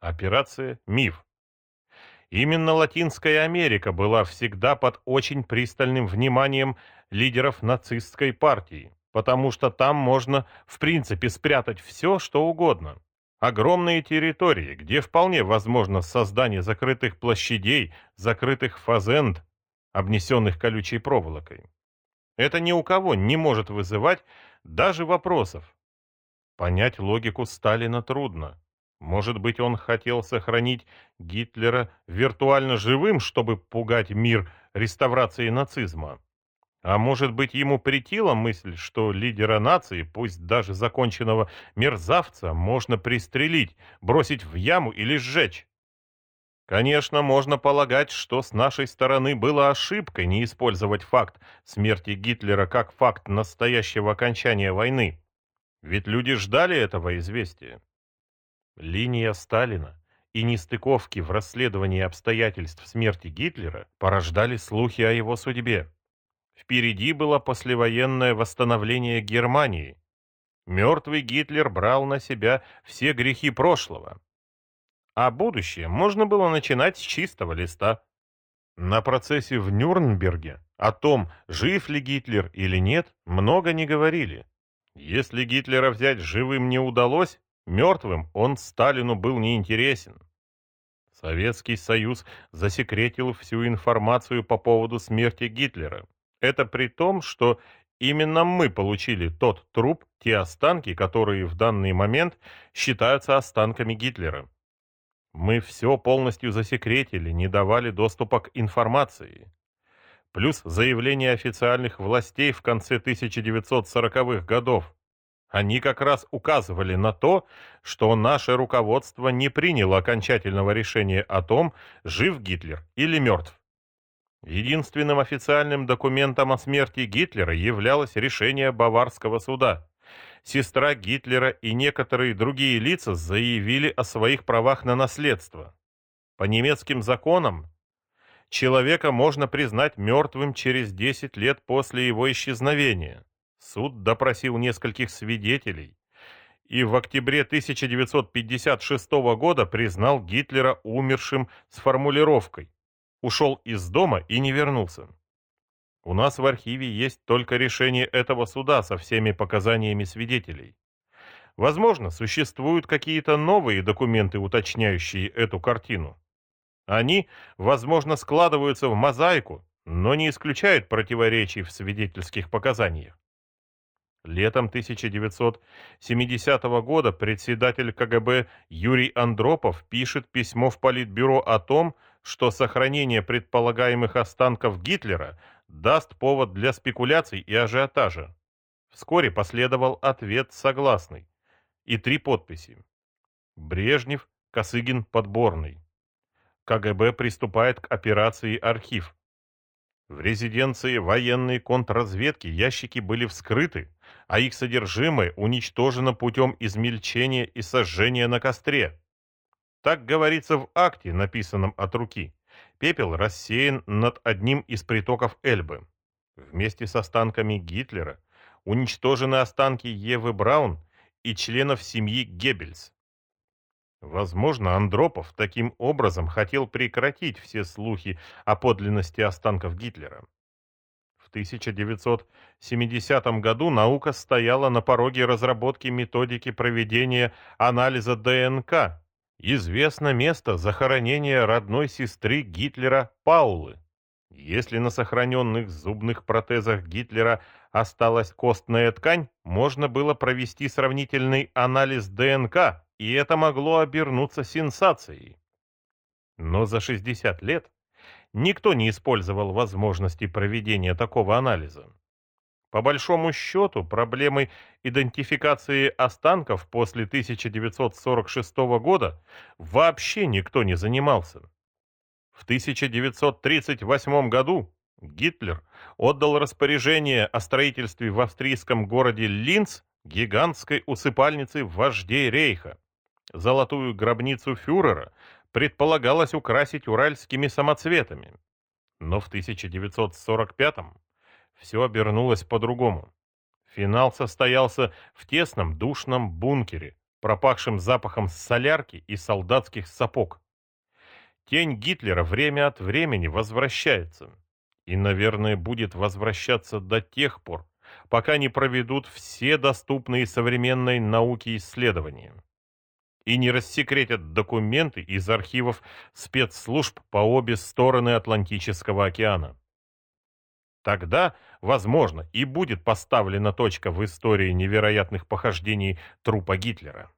Операция «Миф». Именно Латинская Америка была всегда под очень пристальным вниманием лидеров нацистской партии, потому что там можно, в принципе, спрятать все, что угодно. Огромные территории, где вполне возможно создание закрытых площадей, закрытых фазенд, обнесенных колючей проволокой. Это ни у кого не может вызывать даже вопросов. Понять логику Сталина трудно. Может быть, он хотел сохранить Гитлера виртуально живым, чтобы пугать мир реставрацией нацизма. А может быть, ему претила мысль, что лидера нации, пусть даже законченного мерзавца, можно пристрелить, бросить в яму или сжечь? Конечно, можно полагать, что с нашей стороны было ошибкой не использовать факт смерти Гитлера как факт настоящего окончания войны. Ведь люди ждали этого известия. Линия Сталина и нестыковки в расследовании обстоятельств смерти Гитлера порождали слухи о его судьбе. Впереди было послевоенное восстановление Германии. Мертвый Гитлер брал на себя все грехи прошлого. А будущее можно было начинать с чистого листа. На процессе в Нюрнберге о том, жив ли Гитлер или нет, много не говорили. Если Гитлера взять живым не удалось, мертвым он Сталину был неинтересен. Советский Союз засекретил всю информацию по поводу смерти Гитлера. Это при том, что именно мы получили тот труп, те останки, которые в данный момент считаются останками Гитлера. Мы все полностью засекретили, не давали доступа к информации. Плюс заявление официальных властей в конце 1940-х годов. Они как раз указывали на то, что наше руководство не приняло окончательного решения о том, жив Гитлер или мертв. Единственным официальным документом о смерти Гитлера являлось решение Баварского суда сестра Гитлера и некоторые другие лица заявили о своих правах на наследство. По немецким законам человека можно признать мертвым через 10 лет после его исчезновения. Суд допросил нескольких свидетелей и в октябре 1956 года признал Гитлера умершим с формулировкой «ушел из дома и не вернулся». У нас в архиве есть только решение этого суда со всеми показаниями свидетелей. Возможно, существуют какие-то новые документы, уточняющие эту картину. Они, возможно, складываются в мозаику, но не исключают противоречий в свидетельских показаниях. Летом 1970 года председатель КГБ Юрий Андропов пишет письмо в Политбюро о том, что сохранение предполагаемых останков Гитлера даст повод для спекуляций и ажиотажа. Вскоре последовал ответ согласный и три подписи. Брежнев, Косыгин, Подборный. КГБ приступает к операции «Архив». В резиденции военной контрразведки ящики были вскрыты, а их содержимое уничтожено путем измельчения и сожжения на костре. Так говорится в акте, написанном от руки. Пепел рассеян над одним из притоков Эльбы. Вместе с останками Гитлера уничтожены останки Евы Браун и членов семьи Геббельс. Возможно, Андропов таким образом хотел прекратить все слухи о подлинности останков Гитлера. В 1970 году наука стояла на пороге разработки методики проведения анализа ДНК Известно место захоронения родной сестры Гитлера Паулы. Если на сохраненных зубных протезах Гитлера осталась костная ткань, можно было провести сравнительный анализ ДНК, и это могло обернуться сенсацией. Но за 60 лет никто не использовал возможности проведения такого анализа. По большому счету, проблемой идентификации останков после 1946 года вообще никто не занимался. В 1938 году Гитлер отдал распоряжение о строительстве в австрийском городе Линц гигантской усыпальницы вождей Рейха. Золотую гробницу фюрера предполагалось украсить уральскими самоцветами. Но в 1945 году все обернулось по-другому. Финал состоялся в тесном душном бункере, пропахшим запахом солярки и солдатских сапог. Тень Гитлера время от времени возвращается. И, наверное, будет возвращаться до тех пор, пока не проведут все доступные современной науке исследования и не рассекретят документы из архивов спецслужб по обе стороны Атлантического океана. Тогда, возможно, и будет поставлена точка в истории невероятных похождений трупа Гитлера.